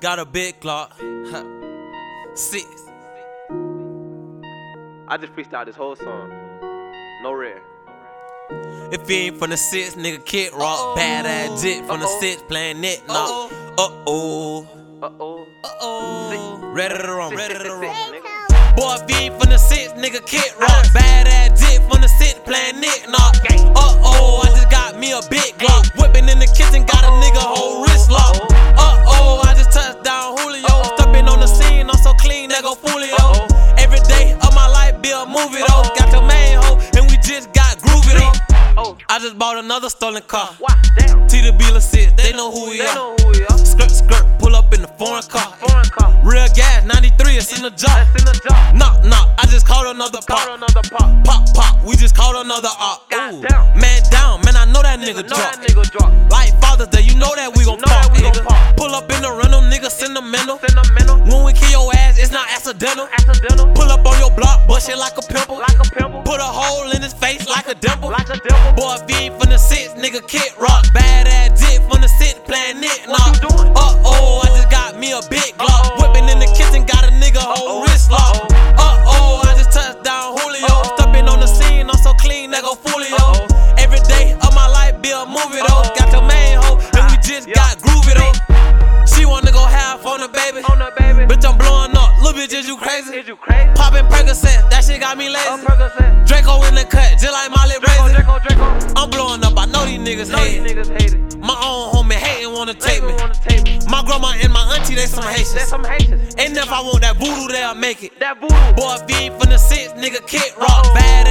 Got a big clock. Six. I just freestyled this whole song. No rare. If he ain't from the six, nigga Kid Rock. Bad ass jit from the Uh-oh. six, playing it now. Uh oh. Uh oh. Uh oh. Ready to run, ready to run. nigga. Boy, if he ain't from the six, nigga Kid Rock. Bad ass jit from the six, playing it now. Uh oh, I just got me a big Glock. Whipping in the kitchen, got a nigga whole movie though. Got your main hoe, and we just got groovy though. Oh, I just bought another stolen car. T the Beeler six, they know who we are. know who we are. Skirt, skirt, pull up in the foreign car. Real gas, 93, it's in the jar. That's in the jar. Knock, knock, I just caught another pop. pop. Pop, we just caught another op. Man down, man, I know that nigga drop. that nigga drop. Like Father's Day, you know that we gon' pop. we gon' nigga. pop. Pull up in the rental, nigga sentimental. When we kill your ass, it's not accidental. Accidental. Pull up on your block, bust it like Put a hole in his face like a dimple. Like a dimple. Boy, if he ain't from the six, nigga Kid Rock. Crazy? Is you crazy? Popping Percocet, that shit got me lazy. Draco in the cut, just like Molly Draco, Draco, Draco. I'm blowing up, I know these niggas Know these hate. niggas hate it. My own homie hating, wanna take me. wanna take me. My grandma and my auntie, they some Haitians. some Haitians. And if I want that voodoo, they'll make it. That voodoo. Boy, if ain't from the six, nigga Kid Rock. Uh-oh. Bad